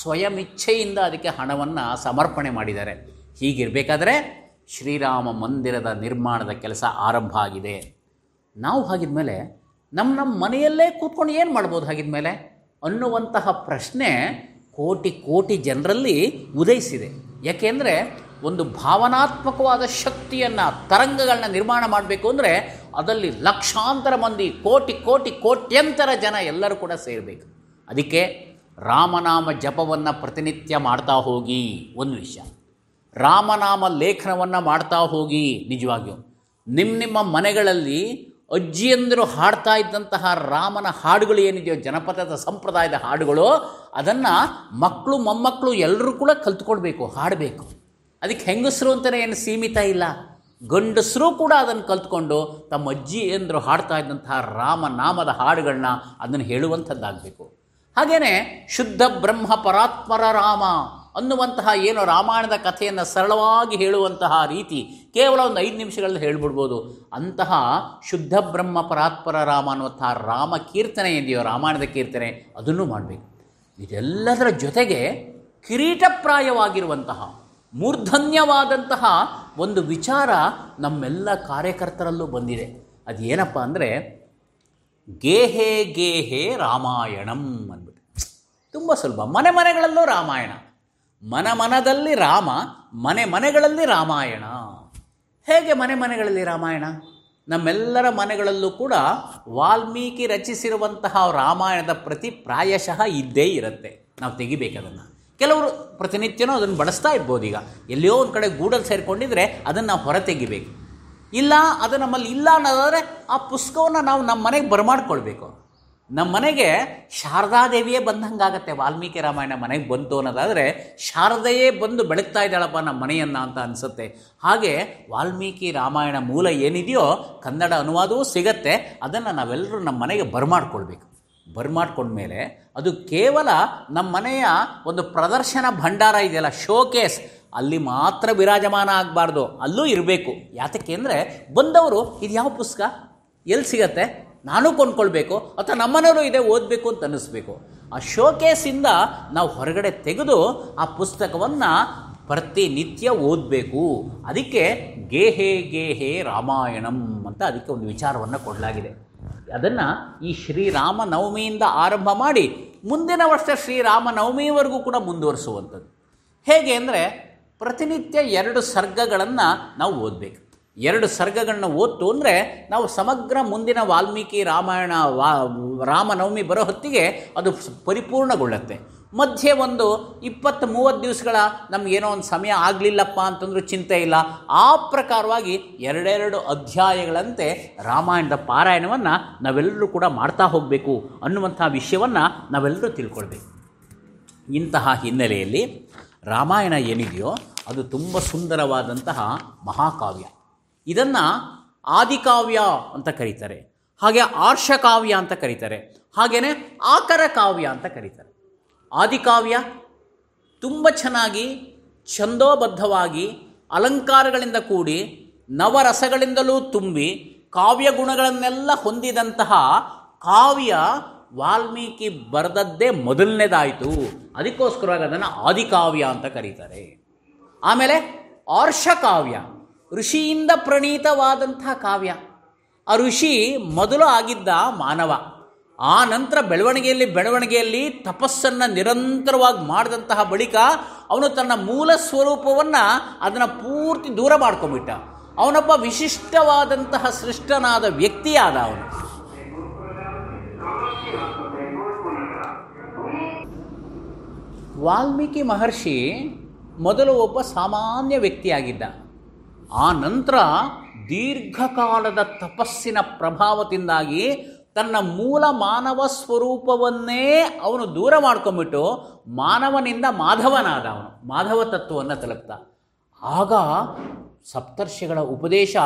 ಸ್ವಯಂ ಇಚ್ಛೆಯಿಂದ ಅದಕ್ಕೆ ಹಣವನ್ನು ಸಮರ್ಪಣೆ ಮಾಡಿದ್ದಾರೆ. ಹೀಗಿರಬೇಕಾದ್ರೆ ಶ್ರೀರಾಮ ಮಂದಿರದ ನಿರ್ಮಾಣದ ಕೆಲಸ ಆರಂಭ ಆಗಿದೆ. ನಾವು ಹಾಗಿದ ಮೇಲೆ ನಮ್ಮ ನಮ್ಮ ಮನೆಯಲ್ಲೇ ಕೂತ್ಕೊಂಡು ಏನು ಮಾಡ್ಬೋದು ಹಾಗಿದ ಮೇಲೆ ಅನ್ನುವಂತಹ ಪ್ರಶ್ನೆ ಕೋಟಿ ಕೋಟಿ ಜನರಲ್ಲಿ ಉದಯಿಸಿದೆ. ಯಾಕೆಂದರೆ ಒಂದು ಭಾವನಾತ್ಮಕವಾದ ಶಕ್ತಿಯನ್ನು ತರಂಗಗಳನ್ನ ನಿರ್ಮಾಣ ಮಾಡಬೇಕು ಅಂದರೆ ಅದರಲ್ಲಿ ಲಕ್ಷಾಂತರ ಮಂದಿ, ಕೋಟಿ ಕೋಟಿ, ಕೋಟ್ಯಂತರ ಜನ ಎಲ್ಲರೂ ಕೂಡ ಸೇರಬೇಕು. ಅದಕ್ಕೆ ರಾಮನಾಮ ಜಪವನ್ನು ಪ್ರತಿನಿತ್ಯ ಮಾಡ್ತಾ ಹೋಗಿ ಒಂದು ವಿಷಯ. ರಾಮನಾಮ ಲೇಖನವನ್ನು ಮಾಡ್ತಾ ಹೋಗಿ ನಿಜವಾಗಿಯೂ. ನಿಮ್ಮ ನಿಮ್ಮ ಮನೆಗಳಲ್ಲಿ ಅಜ್ಜಿಯಂದರು ಹಾಡ್ತಾ ಇದ್ದಂತಹ ರಾಮನ ಹಾಡುಗಳು ಏನಿದೆಯೋ, ಜನಪದದ ಸಂಪ್ರದಾಯದ ಹಾಡುಗಳು, ಅದನ್ನು ಮಕ್ಕಳು ಮೊಮ್ಮಕ್ಕಳು ಎಲ್ಲರೂ ಕೂಡ ಕಲ್ತ್ಕೊಳ್ಬೇಕು, ಹಾಡಬೇಕು. ಅದಕ್ಕೆ ಹೆಂಗಸರು ಅಂತಲೇ ಏನು ಸೀಮಿತ ಇಲ್ಲ. ಗಂಡಸರು ಕೂಡ ಅದನ್ನು ಕಲ್ತ್ಕೊಂಡು ತಮ್ಮ ಅಜ್ಜಿ ಎಂದರು ಹಾಡ್ತಾ ಇದ್ದಂತಹ ರಾಮನಾಮದ ಹಾಡುಗಳನ್ನ ಅದನ್ನು ಹೇಳುವಂಥದ್ದಾಗಬೇಕು. ಹಾಗೆಯೇ ಶುದ್ಧ ಬ್ರಹ್ಮ ಪರಾತ್ಮರ ರಾಮ ಅನ್ನುವಂತಹ ಏನು ರಾಮಾಯಣದ ಕಥೆಯನ್ನು ಸರಳವಾಗಿ ಹೇಳುವಂತಹ ರೀತಿ ಕೇವಲ ಒಂದು ಐದು ನಿಮಿಷಗಳಲ್ಲಿ ಹೇಳ್ಬಿಡ್ಬೋದು. ಅಂತಹ ಶುದ್ಧ ಬ್ರಹ್ಮ ಪರಾತ್ಪರ ರಾಮ ಅನ್ನುವಂತಹ ರಾಮ ಕೀರ್ತನೆ ಇದೆಯೋ ರಾಮಾಯಣದ ಕೀರ್ತನೆ ಅದನ್ನು ಮಾಡಬೇಕು. ಇದೆಲ್ಲದರ ಜೊತೆಗೆ ಕಿರೀಟಪ್ರಾಯವಾಗಿರುವಂತಹ ಮೂರ್ಧನ್ಯವಾದಂತಹ ಒಂದು ವಿಚಾರ ನಮ್ಮೆಲ್ಲ ಕಾರ್ಯಕರ್ತರಲ್ಲೂ ಬಂದಿದೆ. ಅದು ಏನಪ್ಪ ಅಂದರೆ, ಗೇಹೆ ಗೇಹೆ ರಾಮಾಯಣಂ ಅಂದ್ಬಿಟ್ಟು. ತುಂಬ ಸುಲಭ. ಮನೆ ಮನೆಗಳಲ್ಲೂ ರಾಮಾಯಣ. ಮನ ಮನದಲ್ಲಿ ರಾಮ, ಮನೆ ಮನೆಗಳಲ್ಲಿ ರಾಮಾಯಣ. ಹೇಗೆ ಮನೆ ಮನೆಗಳಲ್ಲಿ ರಾಮಾಯಣ? ನಮ್ಮೆಲ್ಲರ ಮನೆಗಳಲ್ಲೂ ಕೂಡ ವಾಲ್ಮೀಕಿ ರಚಿಸಿರುವಂತಹ ರಾಮಾಯಣದ ಪ್ರತಿ ಪ್ರಾಯಶಃ ಇದ್ದೇ ಇರುತ್ತೆ. ನಾವು ತೆಗಿಬೇಕದನ್ನು. ಕೆಲವರು ಪ್ರತಿನಿತ್ಯನೂ ಅದನ್ನು ಬಳಸ್ತಾ ಇರ್ಬೋದು ಈಗ. ಎಲ್ಲಿಯೋ ಒಂದು ಕಡೆ ಗೂಡಲ್ಲಿ ಸೇರಿಕೊಂಡಿದ್ರೆ ಅದನ್ನು ನಾವು ಹೊರತೆಗಿಬೇಕು. ಇಲ್ಲ, ಅದು ನಮ್ಮಲ್ಲಿ ಇಲ್ಲ ಅನ್ನೋದಾದರೆ ಆ ಪುಸ್ತಕವನ್ನು ನಾವು ನಮ್ಮ ಮನೆಗೆ ಬರಮಾಡ್ಕೊಳ್ಬೇಕು. ನಮ್ಮ ಮನೆಗೆ ಶಾರದಾದೇವಿಯೇ ಬಂದಂಗಾಗತ್ತೆ. ವಾಲ್ಮೀಕಿ ರಾಮಾಯಣ ಮನೆಗೆ ಬಂತು ಅನ್ನೋದಾದರೆ ಶಾರದೆಯೇ ಬಂದು ಬೆಳಗ್ತಾ ಇದ್ದಾಳಪ್ಪ ನಮ್ಮ ಮನೆಯನ್ನು ಅಂತ ಅನಿಸುತ್ತೆ. ಹಾಗೆ ವಾಲ್ಮೀಕಿ ರಾಮಾಯಣ ಮೂಲ ಏನಿದೆಯೋ ಕನ್ನಡ ಅನುವಾದವೂ ಸಿಗತ್ತೆ. ಅದನ್ನು ನಾವೆಲ್ಲರೂ ನಮ್ಮ ಮನೆಗೆ ಬರಮಾಡ್ಕೊಳ್ಬೇಕು. ಬರಮಾಡ್ಕೊಂಡ್ಮೇಲೆ ಅದು ಕೇವಲ ನಮ್ಮ ಮನೆಯ ಒಂದು ಪ್ರದರ್ಶನ ಭಂಡಾರ ಇದೆಯಲ್ಲ ಶೋಕೇಸ್ ಅಲ್ಲಿ ಮಾತ್ರ ವಿರಾಜಮಾನ ಆಗಬಾರ್ದು, ಅಲ್ಲೂ ಇರಬೇಕು. ಯಾತಕ್ಕೆ ಅಂದರೆ ಬಂದವರು, ಇದು ಯಾವ ಪುಸ್ತಕ? ಎಲ್ಲಿ ಸಿಗತ್ತೆ? ನಾನು ಕೊಂಡ್ಕೊಳ್ಬೇಕು, ಅಥವಾ ನಮ್ಮನೆಯವರು ಇದೆ ಓದಬೇಕು ಅಂತ ಅನ್ನಿಸ್ಬೇಕು. ಆ ಶೋಕೇಸಿಂದ ನಾವು ಹೊರಗಡೆ ತೆಗೆದು ಆ ಪುಸ್ತಕವನ್ನು ಪ್ರತಿನಿತ್ಯ ಓದಬೇಕು. ಅದಕ್ಕೆ ಗೇಹೆ ಗೇಹೆ ರಾಮಾಯಣಂ ಅಂತ ಅದಕ್ಕೆ ಒಂದು ವಿಚಾರವನ್ನು ಕೊಡಲಾಗಿದೆ. ಅದನ್ನು ಈ ಶ್ರೀರಾಮನವಮಿಯಿಂದ ಆರಂಭ ಮಾಡಿ ಮುಂದಿನ ವರ್ಷ ಶ್ರೀರಾಮ ನವಮಿಯವರೆಗೂ ಕೂಡ ಮುಂದುವರಿಸುವಂಥದ್ದು. ಹೇಗೆ ಅಂದರೆ ಪ್ರತಿನಿತ್ಯ ಎರಡು ಸರ್ಗಗಳನ್ನು ನಾವು ಓದಬೇಕು. ಎರಡು ಸರ್ಗಗಳನ್ನ ಓದ್ತು ಅಂದರೆ ನಾವು ಸಮಗ್ರ ಮುಂದಿನ ವಾಲ್ಮೀಕಿ ರಾಮಾಯಣ ವಾ ರಾಮನವಮಿ ಬರೋ ಹೊತ್ತಿಗೆ ಅದು ಪರಿಪೂರ್ಣಗೊಳ್ಳುತ್ತೆ. ಮಧ್ಯೆ ಒಂದು ಇಪ್ಪತ್ತು ಮೂವತ್ತು ದಿವಸಗಳ ನಮಗೇನೋ ಒಂದು ಸಮಯ ಆಗಲಿಲ್ಲಪ್ಪ ಅಂತಂದ್ರೂ ಚಿಂತೆ ಇಲ್ಲ. ಆ ಪ್ರಕಾರವಾಗಿ ಎರಡೆರಡು ಅಧ್ಯಾಯಗಳಂತೆ ರಾಮಾಯಣದ ಪಾರಾಯಣವನ್ನು ನಾವೆಲ್ಲರೂ ಕೂಡ ಮಾಡ್ತಾ ಹೋಗಬೇಕು ಅನ್ನುವಂಥ ವಿಷಯವನ್ನು ನಾವೆಲ್ಲರೂ ತಿಳ್ಕೊಳ್ಬೇಕು. ಇಂತಹ ಹಿನ್ನೆಲೆಯಲ್ಲಿ ರಾಮಾಯಣ ಏನಿದೆಯೋ ಅದು ತುಂಬ ಸುಂದರವಾದಂತಹ ಮಹಾಕಾವ್ಯ. ಇದನ್ನು ಆದಿಕಾವ್ಯ ಅಂತ ಕರೀತಾರೆ. ಹಾಗೆ ಆರ್ಷಕಾವ್ಯ ಅಂತ ಕರೀತಾರೆ. ಹಾಗೆಯೇ ಆಕರ ಕಾವ್ಯ ಅಂತ ಕರೀತಾರೆ. ಆದಿಕಾವ್ಯ ತುಂಬ ಚೆನ್ನಾಗಿ, ಛಂದೋಬದ್ಧವಾಗಿ ಅಲಂಕಾರಗಳಿಂದ ಕೂಡಿ ನವರಸಗಳಿಂದಲೂ ತುಂಬಿ ಕಾವ್ಯ ಗುಣಗಳನ್ನೆಲ್ಲ ಹೊಂದಿದಂತಹ ಕಾವ್ಯ ವಾಲ್ಮೀಕಿ ಬರೆದದ್ದೇ ಮೊದಲನೇದಾಯಿತು. ಅದಕ್ಕೋಸ್ಕರವಾಗಿ ಅದನ್ನು ಆದಿಕಾವ್ಯ ಅಂತ ಕರೀತಾರೆ. ಆಮೇಲೆ ಆರ್ಷಕಾವ್ಯ ಋಷಿಯಿಂದ ಪ್ರಣೀತವಾದಂತಹ ಕಾವ್ಯ. ಆ ಋಷಿ ಮೊದಲು ಆಗಿದ್ದ ಮಾನವ. ಆ ನಂತರ ಬೆಳವಣಿಗೆಯಲ್ಲಿ ಬೆಳವಣಿಗೆಯಲ್ಲಿ ತಪಸ್ಸನ್ನು ನಿರಂತರವಾಗಿ ಮಾಡಿದಂತಹ ಬಳಿಕ ಅವನು ತನ್ನ ಮೂಲ ಸ್ವರೂಪವನ್ನು ಅದನ್ನು ಪೂರ್ತಿ ದೂರ ಮಾಡ್ಕೊಂಬಿಟ್ಟ ಅವನೊಬ್ಬ ವಿಶಿಷ್ಟವಾದಂತಹ ಸೃಷ್ಟನಾದ ವ್ಯಕ್ತಿಯಾದ ಅವನು. ವಾಲ್ಮೀಕಿ ಮಹರ್ಷಿ ಮೊದಲು ಒಬ್ಬ ಸಾಮಾನ್ಯ ವ್ಯಕ್ತಿಯಾಗಿದ್ದ. ಆ ನಂತರ ದೀರ್ಘಕಾಲದ ತಪಸ್ಸಿನ ಪ್ರಭಾವದಿಂದಾಗಿ ತನ್ನ ಮೂಲ ಮಾನವ ಸ್ವರೂಪವನ್ನೇ ಅವನು ದೂರ ಮಾಡ್ಕೊಂಬಿಟ್ಟು ಮಾನವನಿಂದ ಮಾಧವನಾದ ಅವನು. ಮಾಧವ ತತ್ವವನ್ನು ತಲುಪ್ತ. ಆಗ ಸಪ್ತರ್ಷಿಗಳ ಉಪದೇಶ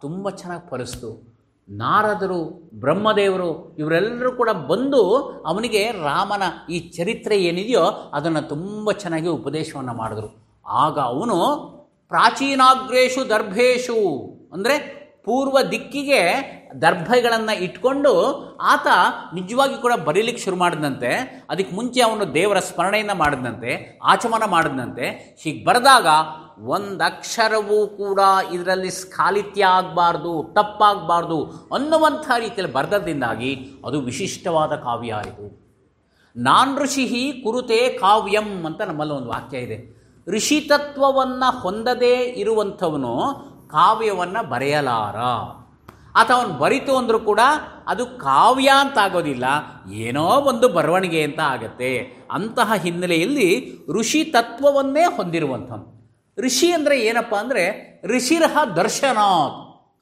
ತುಂಬ ಚೆನ್ನಾಗಿ ಫಲಿಸ್ತು. ನಾರದರು, ಬ್ರಹ್ಮದೇವರು ಇವರೆಲ್ಲರೂ ಕೂಡ ಬಂದು ಅವನಿಗೆ ರಾಮನ ಈ ಚರಿತ್ರೆ ಏನಿದೆಯೋ ಅದನ್ನು ತುಂಬ ಚೆನ್ನಾಗಿ ಉಪದೇಶವನ್ನು ಮಾಡಿದ್ರು. ಆಗ ಅವನು ಪ್ರಾಚೀನಾಗ್ರೇಶು ದರ್ಭೇಶು ಅಂದರೆ ಪೂರ್ವ ದಿಕ್ಕಿಗೆ ದರ್ಭಗಳನ್ನು ಇಟ್ಕೊಂಡು ಆತ ನಿಜವಾಗಿ ಕೂಡ ಬರೀಲಿಕ್ಕೆ ಶುರು ಮಾಡಿದಂತೆ ಅದಕ್ಕೆ ಮುಂಚೆ ಅವನು ದೇವರ ಸ್ಮರಣೆಯನ್ನು ಮಾಡಿದಂತೆ ಆಚಮನ ಮಾಡಿದಂತೆ ಹೀಗೆ ಬರೆದಾಗ ಒಂದಕ್ಷರವೂ ಕೂಡ ಇದರಲ್ಲಿ ಸ್ಖಾಲಿತ್ಯ ಆಗಬಾರ್ದು, ತಪ್ಪಾಗಬಾರ್ದು ಅನ್ನುವಂಥ ರೀತಿಯಲ್ಲಿ ಬರೆದದಿಂದಾಗಿ ಅದು ವಿಶಿಷ್ಟವಾದ ಕಾವ್ಯ ಆಯಿತು. ನಾನ್ ಋಷಿ ಕುರುತೆ ಕಾವ್ಯಂ ಅಂತ ನಮ್ಮಲ್ಲಿ ಒಂದು ವಾಕ್ಯ ಇದೆ. ಋಷಿತತ್ವವನ್ನು ಹೊಂದದೇ ಇರುವಂಥವನು ಕಾವ್ಯವನ್ನು ಬರೆಯಲಾರ. ಅಥವಾ ಅವನು ಬರಿತು ಅಂದರೂ ಕೂಡ ಅದು ಕಾವ್ಯ ಅಂತ ಆಗೋದಿಲ್ಲ. ಏನೋ ಒಂದು ಬರವಣಿಗೆ ಅಂತ ಆಗತ್ತೆ. ಅಂತಹ ಹಿನ್ನೆಲೆಯಲ್ಲಿ ಋಷಿ ತತ್ವವನ್ನೇ ಹೊಂದಿರುವಂಥವನು. ಋಷಿ ಅಂದರೆ ಏನಪ್ಪ ಅಂದರೆ ಋಷಿರಹ ದರ್ಶನ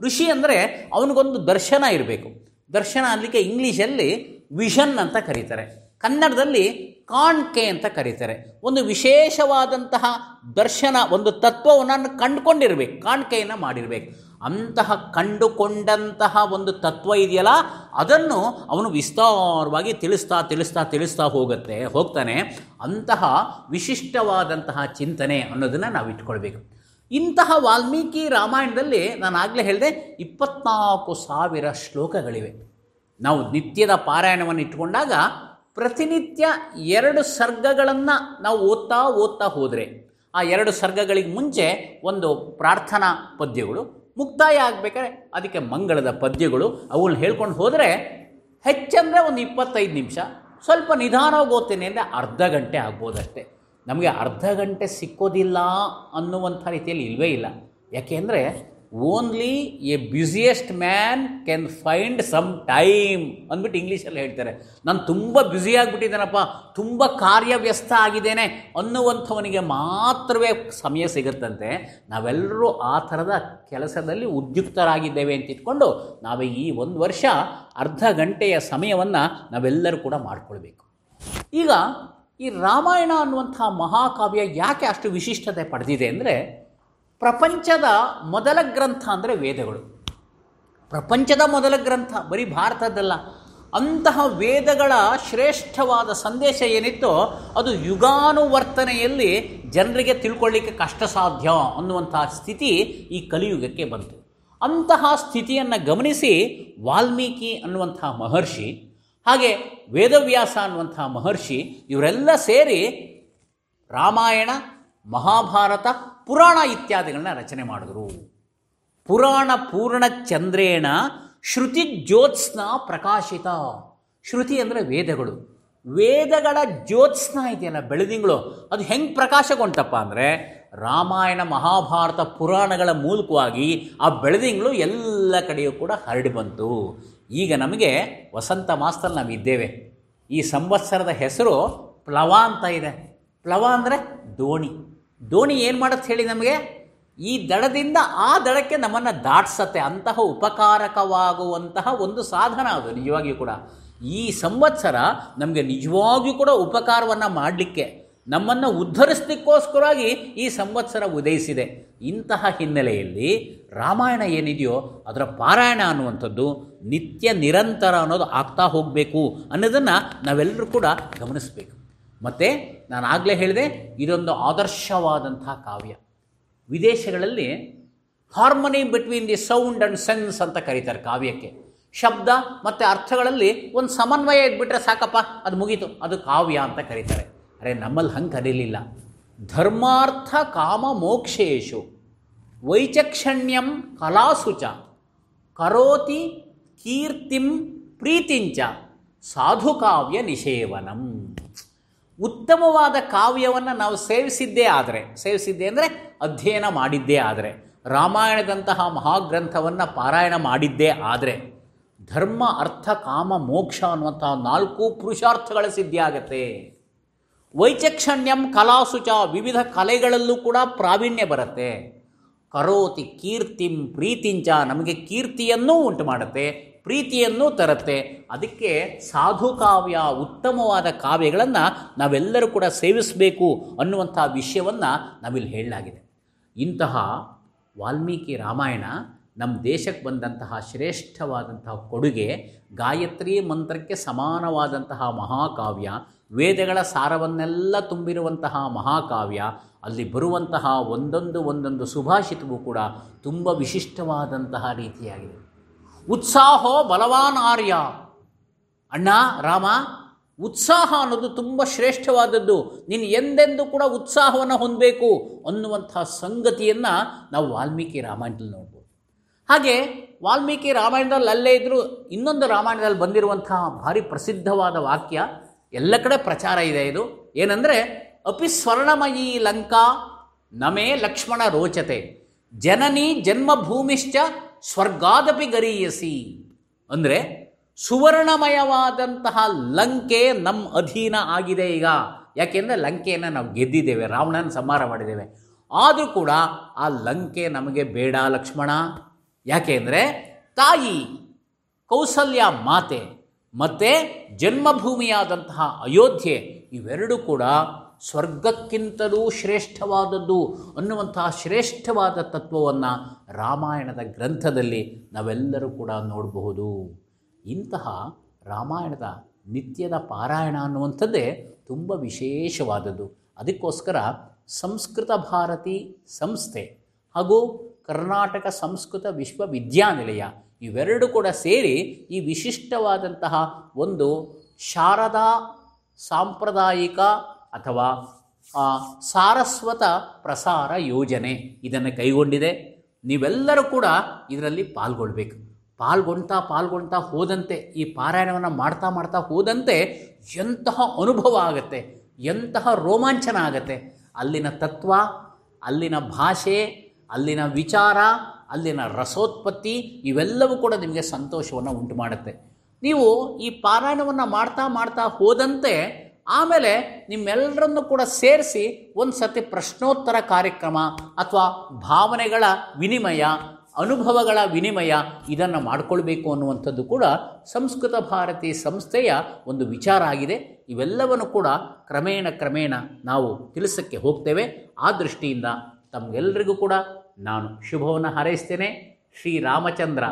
ಋಷಿ ಅಂದರೆ ಅವನಿಗೊಂದು ದರ್ಶನ ಇರಬೇಕು. ದರ್ಶನ ಅನ್ನಲಿಕ್ಕೆ ಇಂಗ್ಲೀಷಲ್ಲಿ ವಿಷನ್ ಅಂತ ಕರೀತಾರೆ. ಕನ್ನಡದಲ್ಲಿ ಕಾಣ್ಕೆ ಅಂತ ಕರೀತಾರೆ. ಒಂದು ವಿಶೇಷವಾದಂತಹ ದರ್ಶನ, ಒಂದು ತತ್ವವನ್ನು ಕಂಡುಕೊಂಡಿರ್ಬೇಕು, ಕಾಣ್ಕೆಯನ್ನು ಮಾಡಿರ್ಬೇಕು. ಅಂತಹ ಕಂಡುಕೊಂಡಂತಹ ಒಂದು ತತ್ವ ಇದೆಯಲ್ಲ, ಅದನ್ನು ಅವನು ವಿಸ್ತಾರವಾಗಿ ತಿಳಿಸ್ತಾ ತಿಳಿಸ್ತಾ ತಿಳಿಸ್ತಾ ಹೋಗುತ್ತೆ, ಹೋಗ್ತಾನೆ. ಅಂತಹ ವಿಶಿಷ್ಟವಾದಂತಹ ಚಿಂತನೆ ಅನ್ನೋದನ್ನು ನಾವು ಇಟ್ಕೊಳ್ಬೇಕು. ಇಂತಹ ವಾಲ್ಮೀಕಿ ರಾಮಾಯಣದಲ್ಲಿ ನಾನು ಆಗಲೇ ಹೇಳಿದೆ, ಇಪ್ಪತ್ನಾಲ್ಕು ಸಾವಿರ ಶ್ಲೋಕಗಳಿವೆ. ನಾವು ನಿತ್ಯದ ಪಾರಾಯಣವನ್ನು ಇಟ್ಕೊಂಡಾಗ ಪ್ರತಿನಿತ್ಯ ಎರಡು ಸರ್ಗಗಳನ್ನು ನಾವು ಓದ್ತಾ ಓದ್ತಾ ಹೋದರೆ ಆ ಎರಡು ಸರ್ಗಗಳಿಗೆ ಮುಂಚೆ ಒಂದು ಪ್ರಾರ್ಥನಾ ಪದ್ಯಗಳು, ಮುಕ್ತಾಯ ಆಗಬೇಕಾದ್ರೆ ಅದಕ್ಕೆ ಮಂಗಳದ ಪದ್ಯಗಳು ಅವುಗಳನ್ನ ಹೇಳ್ಕೊಂಡು ಹೋದರೆ ಹೆಚ್ಚಂದರೆ ಒಂದು ಇಪ್ಪತ್ತೈದು ನಿಮಿಷ. ಸ್ವಲ್ಪ ನಿಧಾನವಾಗಿ ಓದ್ತೇನೆ ಅಂದರೆ ಅರ್ಧ ಗಂಟೆ ಆಗ್ಬೋದಷ್ಟೇ. ನಮಗೆ ಅರ್ಧ ಗಂಟೆ ಸಿಕ್ಕೋದಿಲ್ಲ ಅನ್ನುವಂಥ ರೀತಿಯಲ್ಲಿ ಇಲ್ಲವೇ ಇಲ್ಲ. ಯಾಕೆಂದರೆ only a busiest man can find some time ಅಂದ್ಬಿಟ್ಟು ಇಂಗ್ಲೀಷಲ್ಲಿ ಹೇಳ್ತಾರೆ. ನಾನು ತುಂಬ ಬ್ಯುಸಿ ಆಗಿಬಿಟ್ಟಿದ್ದೇನಪ್ಪ, ತುಂಬ ಕಾರ್ಯವ್ಯಸ್ತ ಆಗಿದ್ದೇನೆ ಅನ್ನುವಂಥವನಿಗೆ ಮಾತ್ರವೇ ಸಮಯ ಸಿಗುತ್ತಂತೆ. ನಾವೆಲ್ಲರೂ ಆ ಥರದ ಕೆಲಸದಲ್ಲಿ ಉದ್ಯುಕ್ತರಾಗಿದ್ದೇವೆ ಅಂತ ಇಟ್ಕೊಂಡು ನಾವು ಈ ಒಂದು ವರ್ಷ ಅರ್ಧ ಗಂಟೆಯ ಸಮಯವನ್ನು ನಾವೆಲ್ಲರೂ ಕೂಡ ಮಾಡಿಕೊಳ್ಬೇಕು. ಈಗ ಈ ರಾಮಾಯಣ ಅನ್ನುವಂಥ ಮಹಾಕಾವ್ಯ ಯಾಕೆ ಅಷ್ಟು ವಿಶಿಷ್ಟತೆ ಪಡೆದಿದೆ ಅಂದರೆ ಪ್ರಪಂಚದ ಮೊದಲ ಗ್ರಂಥ ಅಂದರೆ ವೇದಗಳು. ಪ್ರಪಂಚದ ಮೊದಲ ಗ್ರಂಥ, ಬರೀ ಭಾರತದ್ದಲ್ಲ. ಅಂತಹ ವೇದಗಳ ಶ್ರೇಷ್ಠವಾದ ಸಂದೇಶ ಏನಿತ್ತೋ ಅದು ಯುಗಾನುವರ್ತನೆಯಲ್ಲಿ ಜನರಿಗೆ ತಿಳ್ಕೊಳ್ಳಿಕ್ಕೆ ಕಷ್ಟ ಸಾಧ್ಯ ಅನ್ನುವಂತಹ ಸ್ಥಿತಿ ಈ ಕಲಿಯುಗಕ್ಕೆ ಬಂತು. ಅಂತಹ ಸ್ಥಿತಿಯನ್ನು ಗಮನಿಸಿ ವಾಲ್ಮೀಕಿ ಅನ್ನುವಂತಹ ಮಹರ್ಷಿ, ಹಾಗೆ ವೇದವ್ಯಾಸ ಅನ್ನುವಂತಹ ಮಹರ್ಷಿ, ಇವರೆಲ್ಲ ಸೇರಿ ರಾಮಾಯಣ ಮಹಾಭಾರತ, ಪುರಾಣ ಇತ್ಯಾದಿಗಳನ್ನ ರಚನೆ ಮಾಡಿದ್ರು. ಪುರಾಣ ಪೂರ್ಣ ಚಂದ್ರೇಣ ಶ್ರುತಿ ಜ್ಯೋತ್ಸ್ನ ಪ್ರಕಾಶಿತ. ಶ್ರುತಿ ಅಂದರೆ ವೇದಗಳು. ವೇದಗಳ ಜ್ಯೋತ್ಸ್ನ ಇದೆಯಲ್ಲ ಬೆಳದಿಂಗಳು, ಅದು ಹೆಂಗೆ ಪ್ರಕಾಶಗೊಂಡಪ್ಪ ಅಂದರೆ, ರಾಮಾಯಣ, ಮಹಾಭಾರತ, ಪುರಾಣಗಳ ಮೂಲಕವಾಗಿ ಆ ಬೆಳದಿಂಗಳು ಎಲ್ಲ ಕಡೆಯೂ ಕೂಡ ಹರಡಿ ಬಂತು. ಈಗ ನಮಗೆ ವಸಂತ ಮಾಸದಲ್ಲಿ ನಾವು ಇದ್ದೇವೆ. ಈ ಸಂವತ್ಸರದ ಹೆಸರು ಪ್ಲವ ಅಂತ ಇದೆ. ಪ್ಲವ ಅಂದರೆ ದೋಣಿ. ದೋಣಿ ಏನು ಮಾಡುತ್ತೆ ಹೇಳಿ ನಮಗೆ? ಈ ದಡದಿಂದ ಆ ದಡಕ್ಕೆ ನಮ್ಮನ್ನು ದಾಟಿಸತ್ತೆ. ಅಂತಹ ಉಪಕಾರಕವಾಗುವಂತಹ ಒಂದು ಸಾಧನ ಅದು, ನಿಜವಾಗಿಯೂ ಕೂಡ. ಈ ಸಂವತ್ಸರ ನಮಗೆ ನಿಜವಾಗಿಯೂ ಕೂಡ ಉಪಕಾರವನ್ನು ಮಾಡಲಿಕ್ಕೆ, ನಮ್ಮನ್ನು ಉದ್ಧರಿಸಲಿಕ್ಕೋಸ್ಕರವಾಗಿ ಈ ಸಂವತ್ಸರ ಉದಯಿಸಿದೆ. ಇಂತಹ ಹಿನ್ನೆಲೆಯಲ್ಲಿ ರಾಮಾಯಣ ಏನಿದೆಯೋ, ಅದರ ಪಾರಾಯಣ ಅನ್ನುವಂಥದ್ದು ನಿತ್ಯ ನಿರಂತರ ಅನ್ನೋದು ಆಗ್ತಾ ಹೋಗಬೇಕು ಅನ್ನೋದನ್ನು ನಾವೆಲ್ಲರೂ ಕೂಡ ಗಮನಿಸಬೇಕು. ಮತ್ತು ನಾನು ಆಗಲೇ ಹೇಳಿದೆ, ಇದೊಂದು ಆದರ್ಶವಾದಂಥ ಕಾವ್ಯ. ವಿದೇಶಗಳಲ್ಲಿ harmony between the sound and sense ಅಂತ ಕರೀತಾರೆ ಕಾವ್ಯಕ್ಕೆ. ಶಬ್ದ ಮತ್ತು ಅರ್ಥಗಳಲ್ಲಿ ಒಂದು ಸಮನ್ವಯ ಇದ್ಬಿಟ್ರೆ ಸಾಕಪ್ಪ, ಅದು ಮುಗೀತು. ಅದು ಕಾವ್ಯ ಅಂತ ಕರೀತಾರೆ. ಅರೆ, ನಮ್ಮಲ್ಲಿ ಹಂಗೆ ಕರೀಲಿಲ್ಲ. ಧರ್ಮಾರ್ಥ ಕಾಮ ಮೋಕ್ಷೇಶು ವೈಚಕ್ಷಣ್ಯಂ ಕಲಾಸುಚ ಕರೋತಿ ಕೀರ್ತಿಂ ಪ್ರೀತಿಂಚ ಸಾಧುಕಾವ್ಯ ನಿಷೇವನಂ. ಉತ್ತಮವಾದ ಕಾವ್ಯವನ್ನು ನಾವು ಸೇವಿಸಿದ್ದೇ ಆದರೆ, ಸೇವಿಸಿದ್ದೆ ಅಂದರೆ ಅಧ್ಯಯನ ಮಾಡಿದ್ದೇ ಆದರೆ, ರಾಮಾಯಣದಂತಹ ಮಹಾಗ್ರಂಥವನ್ನು ಪಾರಾಯಣ ಮಾಡಿದ್ದೇ ಆದರೆ, ಧರ್ಮ, ಅರ್ಥ, ಕಾಮ, ಮೋಕ್ಷ ಅನ್ನುವಂತಹ ನಾಲ್ಕು ಪುರುಷಾರ್ಥಗಳ ಸಿದ್ಧಿಯಾಗತ್ತೆ. ವೈಚಕ್ಷಣ್ಯಂ ಕಲಾಸುಚ ವಿವಿಧ ಕಲೆಗಳಲ್ಲೂ ಕೂಡ ಪ್ರಾವೀಣ್ಯ ಬರುತ್ತೆ. ಕರೋತಿ ಕೀರ್ತಿಂ ಪ್ರೀತಿಂಚ ನಮಗೆ ಕೀರ್ತಿಯನ್ನೂ ಉಂಟು ಮಾಡುತ್ತೆ ಪ್ರೀತಿಯನ್ನೂ ತರುತ್ತೆ. ಅದಕ್ಕೆ ಸಾಧು ಕಾವ್ಯ ಉತ್ತಮವಾದ ಕಾವ್ಯಗಳನ್ನು ನಾವೆಲ್ಲರೂ ಕೂಡ ಸೇವಿಸಬೇಕು ಅನ್ನುವಂಥ ವಿಷಯವನ್ನು ನಾವಿಲ್ಲಿ ಹೇಳಲಾಗಿದೆ. ಇಂತಹ ವಾಲ್ಮೀಕಿ ರಾಮಾಯಣ ನಮ್ಮ ದೇಶಕ್ಕೆ ಬಂದಂತಹ ಶ್ರೇಷ್ಠವಾದಂತಹ ಕೊಡುಗೆ, ಗಾಯತ್ರಿ ಮಂತ್ರಕ್ಕೆ ಸಮಾನವಾದಂತಹ ಮಹಾಕಾವ್ಯ, ವೇದಗಳ ಸಾರವನ್ನೆಲ್ಲ ತುಂಬಿರುವಂತಹ ಮಹಾಕಾವ್ಯ, ಅಲ್ಲಿ ಬರುವಂತಹ ಒಂದೊಂದು ಒಂದೊಂದು ಸುಭಾಷಿತವೂ ಕೂಡ ತುಂಬ ವಿಶಿಷ್ಟವಾದಂತಹ ರೀತಿಯಾಗಿದೆ. ಉತ್ಸಾಹೋ ಬಲವಾನ್ ಆರ್ಯ. ಅಣ್ಣ, ರಾಮ, ಉತ್ಸಾಹ ಅನ್ನೋದು ತುಂಬ ಶ್ರೇಷ್ಠವಾದದ್ದು. ನೀನು ಎಂದೆಂದೂ ಕೂಡ ಉತ್ಸಾಹವನ್ನು ಹೊಂದಬೇಕು ಅನ್ನುವಂಥ ಸಂಗತಿಯನ್ನು ನಾವು ವಾಲ್ಮೀಕಿ ರಾಮಾಯಣದಲ್ಲಿ ನೋಡ್ಬೋದು. ಹಾಗೆ ವಾಲ್ಮೀಕಿ ರಾಮಾಯಣದಲ್ಲಿ ಅಲ್ಲೇ ಇದ್ದರೂ ಇನ್ನೊಂದು ರಾಮಾಯಣದಲ್ಲಿ ಬಂದಿರುವಂತಹ ಭಾರಿ ಪ್ರಸಿದ್ಧವಾದ ವಾಕ್ಯ, ಎಲ್ಲ ಕಡೆ ಪ್ರಚಾರ ಇದೆ ಇದು. ಏನಂದರೆ, ಅಪಿ ಸ್ವರ್ಣಮಯೀ ಲಂಕಾ ನಮೇ ಲಕ್ಷ್ಮಣ ರೋಚತೆ. ಜನನಿ ಜನ್ಮಭೂಮಿಶ್ಚ ಸ್ವರ್ಗಾದಪಿ ಗರೀಯಸಿ. ಅಂದರೆ ಸುವರ್ಣಮಯವಾದಂತಹ ಲಂಕೆ ನಮ್ಮ ಅಧೀನ ಆಗಿದೆ ಈಗ. ಯಾಕೆಂದರೆ ಲಂಕೆಯನ್ನು ನಾವು ಗೆದ್ದಿದ್ದೇವೆ, ರಾವಣನ ಸಂಹಾರ ಮಾಡಿದ್ದೇವೆ. ಆದರೂ ಕೂಡ ಆ ಲಂಕೆ ನಮಗೆ ಬೇಡ ಲಕ್ಷ್ಮಣ. ಯಾಕೆಂದರೆ ತಾಯಿ ಕೌಸಲ್ಯ ಮಾತೆ ಮತ್ತು ಜನ್ಮಭೂಮಿಯಾದಂತಹ ಅಯೋಧ್ಯೆ ಇವೆರಡೂ ಕೂಡ ಸ್ವರ್ಗಕ್ಕಿಂತಲೂ ಶ್ರೇಷ್ಠವಾದದ್ದು ಅನ್ನುವಂತಹ ಶ್ರೇಷ್ಠವಾದ ತತ್ವವನ್ನು ರಾಮಾಯಣದ ಗ್ರಂಥದಲ್ಲಿ ನಾವೆಲ್ಲರೂ ಕೂಡ ನೋಡಬಹುದು. ಇಂತಹ ರಾಮಾಯಣದ ನಿತ್ಯದ ಪಾರಾಯಣ ಅನ್ನುವಂಥದ್ದೇ ತುಂಬ ವಿಶೇಷವಾದದ್ದು. ಅದಕ್ಕೋಸ್ಕರ ಸಂಸ್ಕೃತ ಭಾರತಿ ಸಂಸ್ಥೆ ಹಾಗೂ ಕರ್ನಾಟಕ ಸಂಸ್ಕೃತ ವಿಶ್ವವಿದ್ಯಾನಿಲಯ ಇವೆರಡು ಕೂಡ ಸೇರಿ ಈ ವಿಶಿಷ್ಟವಾದಂತಹ ಒಂದು ಶಾರದಾ ಸಾಂಪ್ರದಾಯಿಕ ಅಥವಾ ಸಾರಸ್ವತ ಪ್ರಸಾರ ಯೋಜನೆ ಇದನ್ನು ಕೈಗೊಂಡಿದೆ. ನೀವೆಲ್ಲರೂ ಕೂಡ ಇದರಲ್ಲಿ ಪಾಲ್ಗೊಳ್ಬೇಕು. ಪಾಲ್ಗೊಳ್ತಾ ಪಾಲ್ಗೊಳ್ತಾ ಹೋದಂತೆ, ಈ ಪಾರಾಯಣವನ್ನು ಮಾಡ್ತಾ ಮಾಡ್ತಾ ಹೋದಂತೆ ಎಂತಹ ಅನುಭವ ಆಗುತ್ತೆ, ಎಂತಹ ರೋಮಾಂಚನ ಆಗುತ್ತೆ. ಅಲ್ಲಿನ ತತ್ವ, ಅಲ್ಲಿನ ಭಾಷೆ, ಅಲ್ಲಿನ ವಿಚಾರ, ಅಲ್ಲಿನ ರಸೋತ್ಪತ್ತಿ, ಇವೆಲ್ಲವೂ ಕೂಡ ನಿಮಗೆ ಸಂತೋಷವನ್ನು ಉಂಟು ಮಾಡುತ್ತೆ ನೀವು ಈ ಪಾರಾಯಣವನ್ನು ಮಾಡ್ತಾ ಮಾಡ್ತಾ ಹೋದಂತೆ ಆಮೇಲೆ ನಿಮ್ಮೆಲ್ಲರನ್ನು ಕೂಡ ಸೇರಿಸಿ ಒಂದು ಸತಿ ಪ್ರಶ್ನೋತ್ತರ ಕಾರ್ಯಕ್ರಮ ಅಥವಾ ಭಾವನೆಗಳ ವಿನಿಮಯ, ಅನುಭವಗಳ ವಿನಿಮಯ ಇದನ್ನು ಮಾಡಿಕೊಳ್ಬೇಕು ಅನ್ನುವಂಥದ್ದು ಕೂಡ ಸಂಸ್ಕೃತ ಭಾರತಿ ಸಂಸ್ಥೆಯ ಒಂದು ವಿಚಾರ ಆಗಿದೆ. ಇವೆಲ್ಲವನ್ನು ಕೂಡ ಕ್ರಮೇಣ ಕ್ರಮೇಣ ನಾವು ತಿಳಿಸಕ್ಕೆ ಹೋಗ್ತೇವೆ. ಆ ದೃಷ್ಟಿಯಿಂದ ತಮಗೆಲ್ಲರಿಗೂ ಕೂಡ ನಾನು ಶುಭವನ್ನು ಹಾರೈಸ್ತೇನೆ. ಶ್ರೀರಾಮಚಂದ್ರ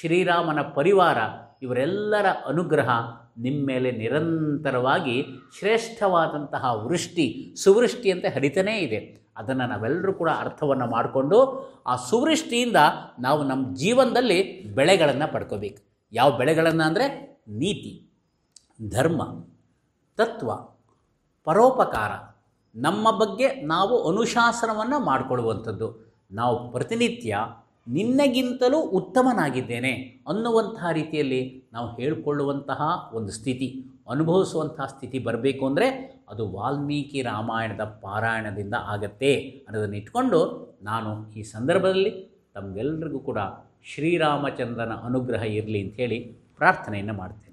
ಶ್ರೀರಾಮನ ಪರಿವಾರ ಇವರೆಲ್ಲರ ಅನುಗ್ರಹ ನಿಮ್ಮ ಮೇಲೆ ನಿರಂತರವಾಗಿ ಶ್ರೇಷ್ಠವಾದಂತಹ ವೃಷ್ಟಿ ಸುವೃಷ್ಟಿಯಂತೆ ಹರಿತನೇ ಇದೆ. ಅದನ್ನು ನಾವೆಲ್ಲರೂ ಕೂಡ ಅರ್ಥವನ್ನು ಮಾಡಿಕೊಂಡು ಆ ಸುವೃಷ್ಟಿಯಿಂದ ನಾವು ನಮ್ಮ ಜೀವನದಲ್ಲಿ ಬೆಳೆಗಳನ್ನು ಪಡ್ಕೋಬೇಕು. ಯಾವ ಬೆಳೆಗಳನ್ನು ಅಂದರೆ ನೀತಿ, ಧರ್ಮ, ತತ್ವ, ಪರೋಪಕಾರ. ನಮ್ಮ ಬಗ್ಗೆ ನಾವು ಅನುಶಾಸನವನ್ನು ಮಾಡಿಕೊಳ್ಳುವಂಥದ್ದು. ನಾವು ಪ್ರತಿನಿತ್ಯ ನಿನ್ನೆಗಿಂತಲೂ ಉತ್ತಮನಾಗಿದ್ದೇನೆ ಅನ್ನುವಂತಹ ರೀತಿಯಲ್ಲಿ ನಾವು ಹೇಳಿಕೊಳ್ಳುವಂತಹ ಒಂದು ಸ್ಥಿತಿ, ಅನುಭವಿಸುವಂತಹ ಸ್ಥಿತಿ ಬರಬೇಕು ಅಂದರೆ ಅದು ವಾಲ್ಮೀಕಿ ರಾಮಾಯಣದ ಪಾರಾಯಣದಿಂದ ಆಗತ್ತೆ ಅನ್ನೋದನ್ನು ಇಟ್ಕೊಂಡು ನಾನು ಈ ಸಂದರ್ಭದಲ್ಲಿ ತಮಗೆಲ್ಲರಿಗೂ ಕೂಡ ಶ್ರೀರಾಮಚಂದ್ರನ ಅನುಗ್ರಹ ಇರಲಿ ಅಂಥೇಳಿ ಪ್ರಾರ್ಥನೆಯನ್ನು ಮಾಡ್ತೇನೆ.